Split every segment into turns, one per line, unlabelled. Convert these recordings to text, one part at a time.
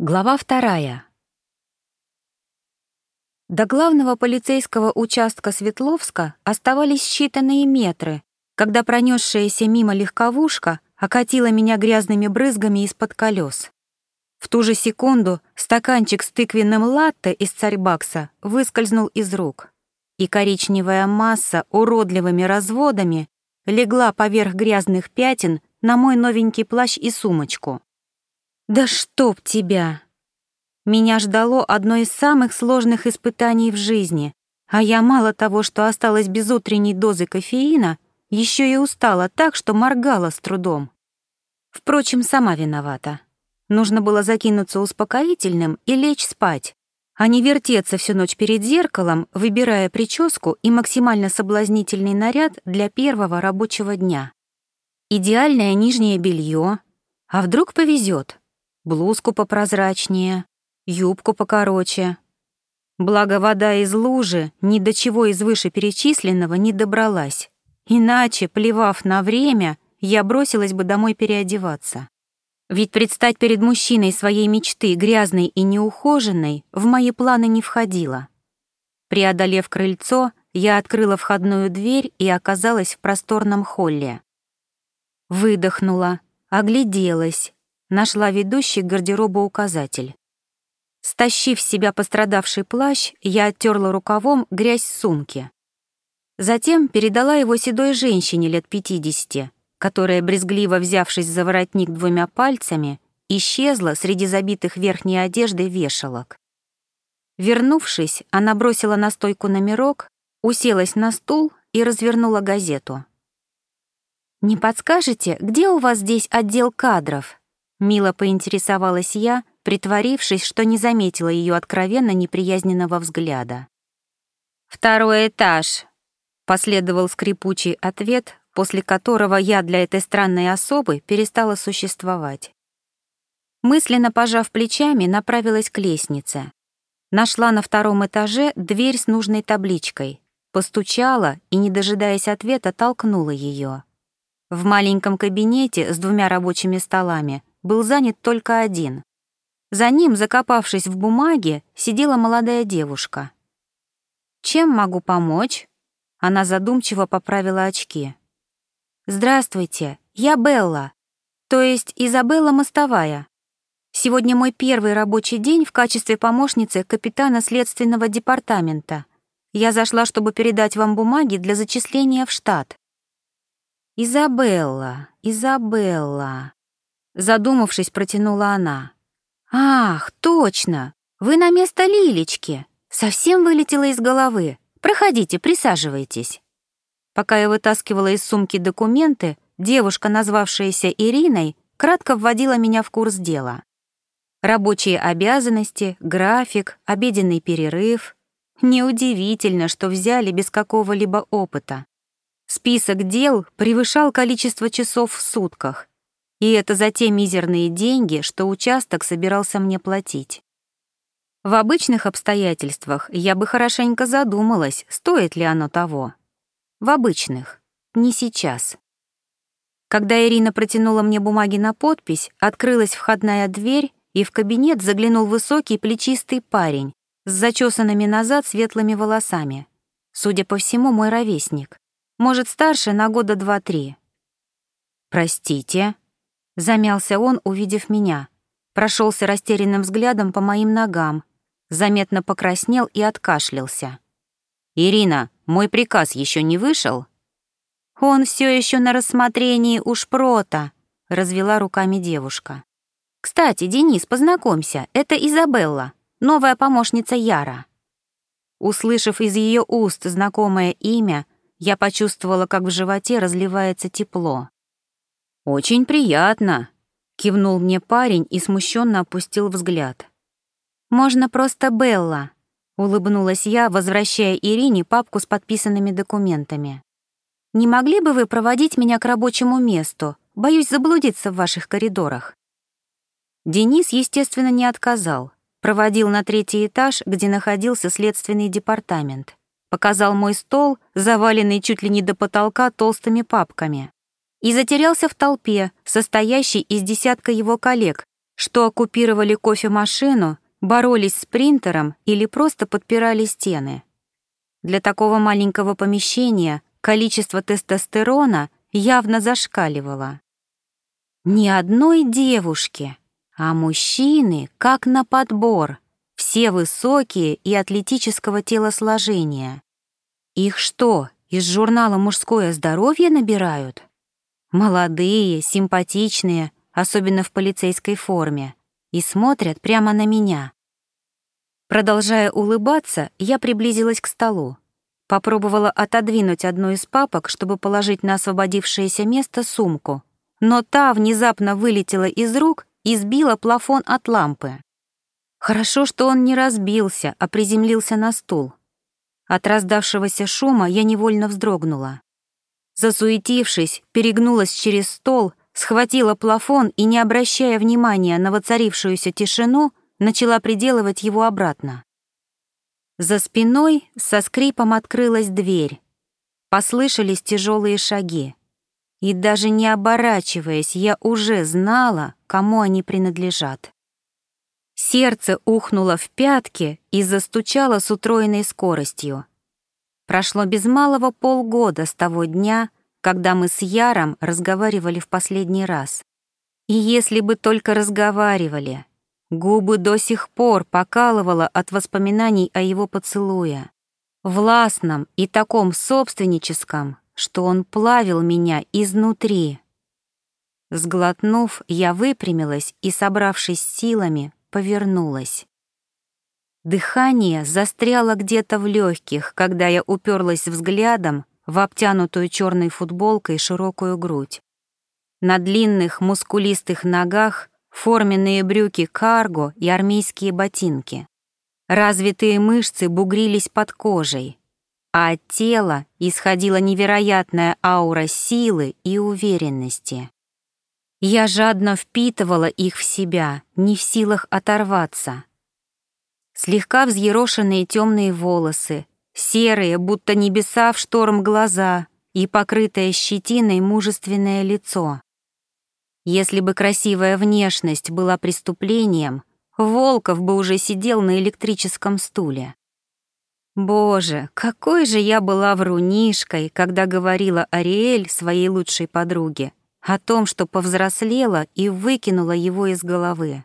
Глава вторая. До главного полицейского участка Светловска оставались считанные метры, когда пронесшаяся мимо легковушка окатила меня грязными брызгами из-под колес. В ту же секунду стаканчик с тыквенным латте из царьбакса выскользнул из рук, и коричневая масса уродливыми разводами легла поверх грязных пятен на мой новенький плащ и сумочку. Да чтоб тебя! Меня ждало одно из самых сложных испытаний в жизни, а я мало того, что осталась без утренней дозы кофеина, еще и устала так, что моргала с трудом. Впрочем, сама виновата. Нужно было закинуться успокоительным и лечь спать, а не вертеться всю ночь перед зеркалом, выбирая прическу и максимально соблазнительный наряд для первого рабочего дня. Идеальное нижнее белье. А вдруг повезет? Блузку попрозрачнее, юбку покороче. Благо вода из лужи ни до чего из вышеперечисленного не добралась. Иначе, плевав на время, я бросилась бы домой переодеваться. Ведь предстать перед мужчиной своей мечты, грязной и неухоженной, в мои планы не входило. Преодолев крыльцо, я открыла входную дверь и оказалась в просторном холле. Выдохнула, огляделась, нашла ведущий к гардеробу указатель. Стащив с себя пострадавший плащ, я оттерла рукавом грязь сумки. Затем передала его седой женщине лет пятидесяти, которая, брезгливо взявшись за воротник двумя пальцами, исчезла среди забитых верхней одежды вешалок. Вернувшись, она бросила на стойку номерок, уселась на стул и развернула газету. «Не подскажете, где у вас здесь отдел кадров?» Мило поинтересовалась я, притворившись, что не заметила ее откровенно неприязненного взгляда. «Второй этаж», — последовал скрипучий ответ, после которого я для этой странной особы перестала существовать. Мысленно пожав плечами, направилась к лестнице. Нашла на втором этаже дверь с нужной табличкой, постучала и, не дожидаясь ответа, толкнула ее. В маленьком кабинете с двумя рабочими столами был занят только один. За ним, закопавшись в бумаге, сидела молодая девушка. «Чем могу помочь?» Она задумчиво поправила очки. «Здравствуйте, я Белла, то есть Изабелла Мостовая. Сегодня мой первый рабочий день в качестве помощницы капитана следственного департамента. Я зашла, чтобы передать вам бумаги для зачисления в штат». «Изабелла, Изабелла», Задумавшись, протянула она. «Ах, точно! Вы на место Лилечки! Совсем вылетело из головы. Проходите, присаживайтесь». Пока я вытаскивала из сумки документы, девушка, назвавшаяся Ириной, кратко вводила меня в курс дела. Рабочие обязанности, график, обеденный перерыв. Неудивительно, что взяли без какого-либо опыта. Список дел превышал количество часов в сутках, и это за те мизерные деньги, что участок собирался мне платить. В обычных обстоятельствах я бы хорошенько задумалась, стоит ли оно того. В обычных, не сейчас. Когда Ирина протянула мне бумаги на подпись, открылась входная дверь, и в кабинет заглянул высокий плечистый парень с зачесанными назад светлыми волосами. Судя по всему, мой ровесник. Может, старше на года два-три. «Простите», Замялся он, увидев меня. Прошелся растерянным взглядом по моим ногам, заметно покраснел и откашлялся. «Ирина, мой приказ еще не вышел?» «Он все еще на рассмотрении у шпрота», — развела руками девушка. «Кстати, Денис, познакомься, это Изабелла, новая помощница Яра». Услышав из ее уст знакомое имя, я почувствовала, как в животе разливается тепло. «Очень приятно», — кивнул мне парень и смущенно опустил взгляд. «Можно просто Белла», — улыбнулась я, возвращая Ирине папку с подписанными документами. «Не могли бы вы проводить меня к рабочему месту? Боюсь заблудиться в ваших коридорах». Денис, естественно, не отказал. Проводил на третий этаж, где находился следственный департамент. Показал мой стол, заваленный чуть ли не до потолка толстыми папками и затерялся в толпе, состоящей из десятка его коллег, что оккупировали кофемашину, боролись с принтером или просто подпирали стены. Для такого маленького помещения количество тестостерона явно зашкаливало. Ни одной девушки, а мужчины как на подбор, все высокие и атлетического телосложения. Их что, из журнала «Мужское здоровье» набирают? Молодые, симпатичные, особенно в полицейской форме, и смотрят прямо на меня. Продолжая улыбаться, я приблизилась к столу. Попробовала отодвинуть одну из папок, чтобы положить на освободившееся место сумку, но та внезапно вылетела из рук и сбила плафон от лампы. Хорошо, что он не разбился, а приземлился на стул. От раздавшегося шума я невольно вздрогнула. Засуетившись, перегнулась через стол, схватила плафон и, не обращая внимания на воцарившуюся тишину, начала приделывать его обратно. За спиной со скрипом открылась дверь. Послышались тяжелые шаги. И даже не оборачиваясь, я уже знала, кому они принадлежат. Сердце ухнуло в пятки и застучало с утроенной скоростью. Прошло без малого полгода с того дня, когда мы с Яром разговаривали в последний раз. И если бы только разговаривали, Губы до сих пор покалывало от воспоминаний о его поцелуе. Властном и таком собственническом, что он плавил меня изнутри. Сглотнув, я выпрямилась и, собравшись силами, повернулась. Дыхание застряло где-то в легких, когда я уперлась взглядом в обтянутую черной футболкой широкую грудь. На длинных мускулистых ногах форменные брюки карго и армейские ботинки. Развитые мышцы бугрились под кожей, а от тела исходила невероятная аура силы и уверенности. Я жадно впитывала их в себя, не в силах оторваться. Слегка взъерошенные темные волосы, серые, будто небеса в шторм глаза и покрытое щетиной мужественное лицо. Если бы красивая внешность была преступлением, Волков бы уже сидел на электрическом стуле. Боже, какой же я была врунишкой, когда говорила Ариэль своей лучшей подруге о том, что повзрослела и выкинула его из головы.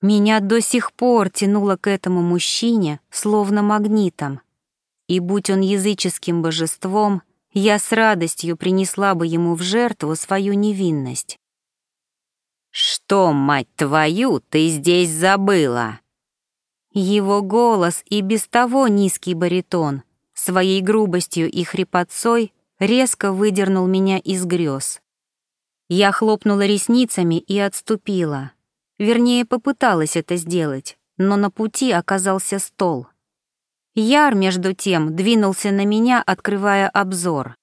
Меня до сих пор тянуло к этому мужчине, словно магнитом. И будь он языческим божеством, я с радостью принесла бы ему в жертву свою невинность. «Что, мать твою, ты здесь забыла?» Его голос и без того низкий баритон своей грубостью и хрипотцой резко выдернул меня из грез. Я хлопнула ресницами и отступила. Вернее, попыталась это сделать, но на пути оказался стол. Яр, между тем, двинулся на меня, открывая обзор.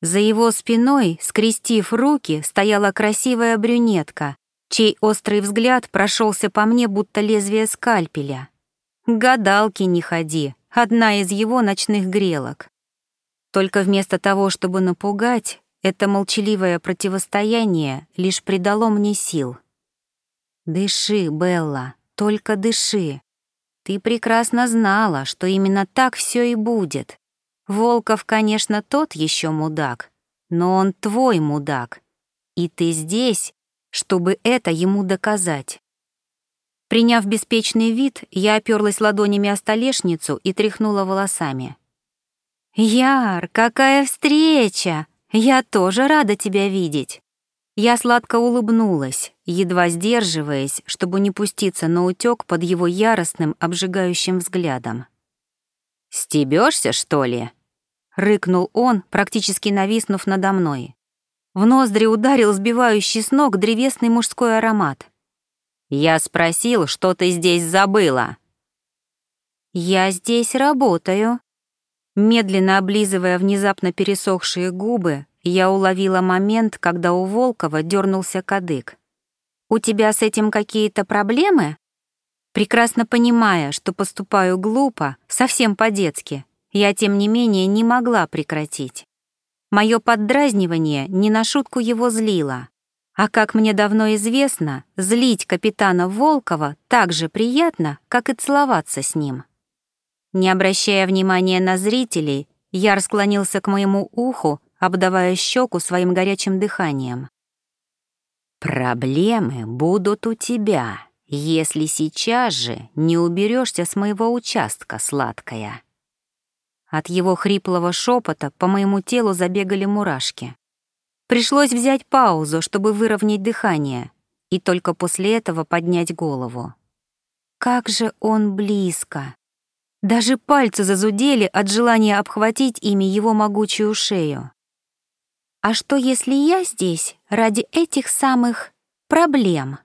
За его спиной, скрестив руки, стояла красивая брюнетка, чей острый взгляд прошелся по мне, будто лезвие скальпеля. Гадалки не ходи, одна из его ночных грелок. Только вместо того, чтобы напугать, это молчаливое противостояние лишь придало мне сил. «Дыши, Белла, только дыши. Ты прекрасно знала, что именно так все и будет. Волков, конечно, тот еще мудак, но он твой мудак. И ты здесь, чтобы это ему доказать. Приняв беспечный вид, я оперлась ладонями о столешницу и тряхнула волосами. «Яр, какая встреча! Я тоже рада тебя видеть!» Я сладко улыбнулась, едва сдерживаясь, чтобы не пуститься на утёк под его яростным, обжигающим взглядом. «Стебешься, что ли?» — рыкнул он, практически нависнув надо мной. В ноздри ударил сбивающий с ног древесный мужской аромат. «Я спросил, что ты здесь забыла?» «Я здесь работаю». Медленно облизывая внезапно пересохшие губы, я уловила момент, когда у Волкова дернулся кадык. «У тебя с этим какие-то проблемы?» Прекрасно понимая, что поступаю глупо, совсем по-детски, я, тем не менее, не могла прекратить. Мое поддразнивание не на шутку его злило. А как мне давно известно, злить капитана Волкова так же приятно, как и целоваться с ним. Не обращая внимания на зрителей, Яр склонился к моему уху, обдавая щеку своим горячим дыханием. «Проблемы будут у тебя, если сейчас же не уберешься с моего участка, сладкая». От его хриплого шепота по моему телу забегали мурашки. Пришлось взять паузу, чтобы выровнять дыхание, и только после этого поднять голову. Как же он близко! Даже пальцы зазудели от желания обхватить ими его могучую шею. А что, если я здесь ради этих самых проблем?